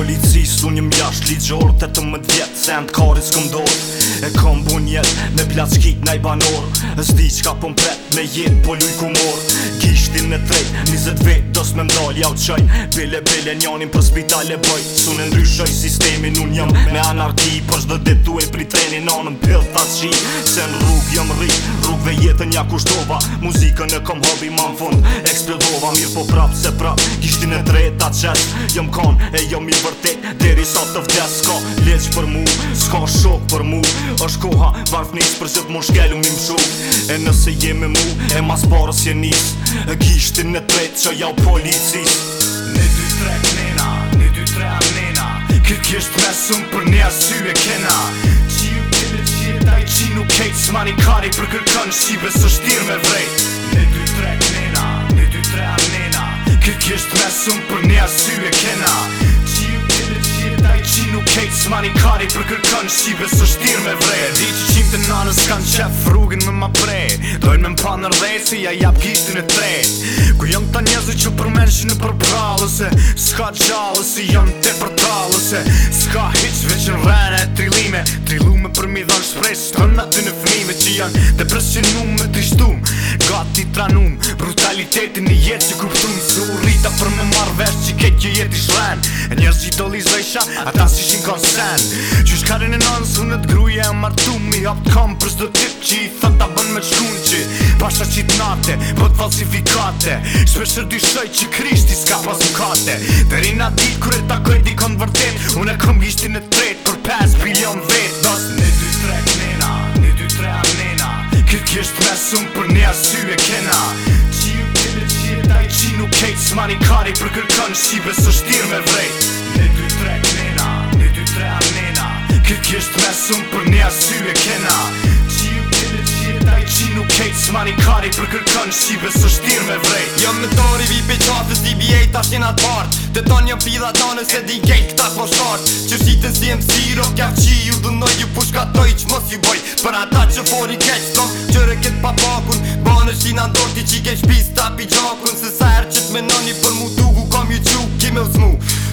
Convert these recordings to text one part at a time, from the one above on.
policis Unë jëm jasht t'i gjorë Të të më djetë Se në dorë E këm bun jetë Me plaç kik n'aj banorë E s'di qka pëm pret Me jetë po luj ku morë Gishtin në trejt Nizet vetë Dos me mdallë Ja u qajnë Bele bele njanin Për spitale boj Su në ndryshoj sistemin Unë jëm me anarki Për shdo dit duhe Pri trenin anën Për thasqin Se në rrug jëm rrit Dhe jetën ja kushtova Muzikën e kom hobi ma në fund Eksplodova mirë po prapë se prapë Kishtin e drejta qesë Jëm kanë e jëm i vërtit Deri sa të vdes Ska leq për mu Ska shok për mu është koha varf njës Për zëtë mon shkelu një më shumë E nëse jemi mu E mas parës jë njës Kishtin e drejtë që jau policis Në dy trek nena Në dy trek nena Këtë jështë mesum për një asy e kena Qejt s'mani kari për kërkën shqipe së shtirë me vrejt Ne dy tre knena, ne dy tre anena Kër kjesht mesum për një asy e kena Kejt s'mani kari për kërkën shqipe së shtirë me vrejt Di që qimë të nanës kanë qef rrugin me ma pre Dojnë me mpa në rrejtë si ja jap gishtin e tre Ku jëmë ta njëzë që përmenshin në për prallëse Ska gjallëse, te mi dhën shpresht Të aty në fënime që janë Dhe brësht që në me trishtum Gati të ranum Brutalitetin një jetë që kruptum Su rrita për më marrë vesht që ke që jetë i shren E njerës që i do li zvejsha A si shim kanë sen Që shkarin e nënë su gruje e martum Mi hap të kam për zdo tip që i thëm ta bën me shkun që Pasha që të nate Pot falsifikate Shpesher dy shoj që krishti s'ka pas ukate Dhe rinat kër e takoj di kanë Unë e kom gishtin e tret Për 5 bilion vet gjesht pesëm për një asy e kena Qi u kene qi e taj qi nuk kejt S'mani kari për kërkën qi besë është tirë me vrejt Në dy tre kënena, në dy tre anena Këtë gjesht pesëm për një asy e kena Mani kari për kërkën shqipe së shtirë me vrej Jëmë në tori vi pe qafës di bjej ta shenat barë Të ton jëmë pida ta nëse di gejt këta po mosharë Që shi të si emë si rëmë kjaf qi ju dhënoj ju pushka toj që mos ju boj Për ata që fori keq të tonë që rëket pa pakun Banë shi në ndorë ti që ke shpis ta pi gjakun Se sa erë që të menoni për mu të gu kam ju që u kime u smu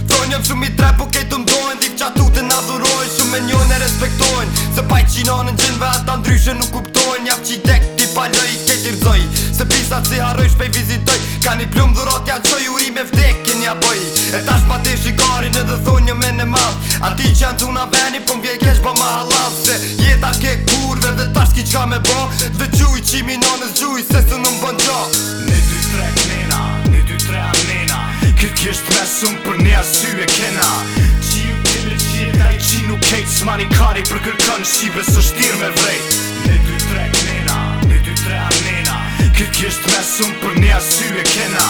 Ton jëmë shumë i tre po ke të mdojnë Dik qatu të nadhurojnë shumë me njën e respektojnë Se pa i qinonë në gjenve atë të ndryshën nuk kuptojnë Njaf që i dekë falloj Ketir zoj Se pisat si haroj, shpej vizitoj Ka një plumë dhurat ja qoj Uri me vdekin ja boj E tash pa te shikarin edhe thonë një me në mal A ti që janë tuna veni Po mbje kesh bo ma halal Se jeta ke kurve dhe tash ki qka me bo Dhe quj qimi nënës gjuj Se së nëm bën gjo Një dy tre knena Një dy tre anena Këtë kjesht mesum për një asy e kena Qiu kele qita i qinu kejt Smani kari për kërkën Shqive së shtir me vrej sëmë për një asyre kena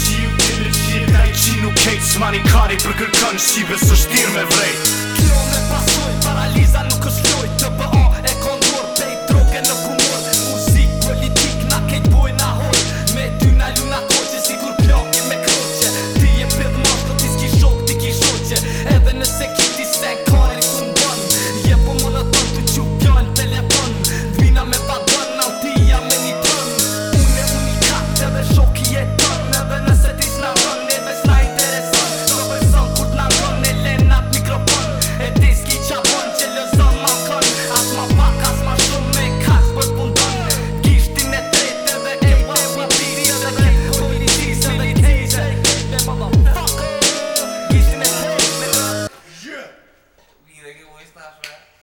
Qi të në qita i qi nuk hejt Smani kari për kërkën shqive së shtirë me vrejt Kjo me pasoj, paraliza nuk është lojt të bëon